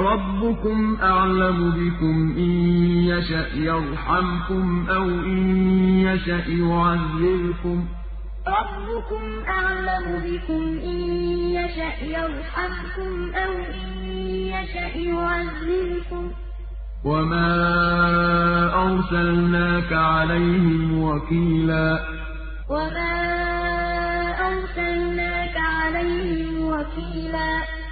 رَّبُّكُمْ أَعْلَمُ بِكُمْ ۖ إِن يَشَأْ يَرْحَمْكُمْ أَوْ إِن يَشَأْ يُعَذِّبْكُمْ ۚ رَّبُّكُمْ أَعْلَمُ بِكُمْ ۖ إِن يَشَأْ يَرْحَمْكُمْ أَوْ إِن يَشَأْ يُعَذِّبْكُمْ ۚ وَمَا أَرْسَلْنَاكَ عَلَيْهِمْ وَكِيلًا وَمَا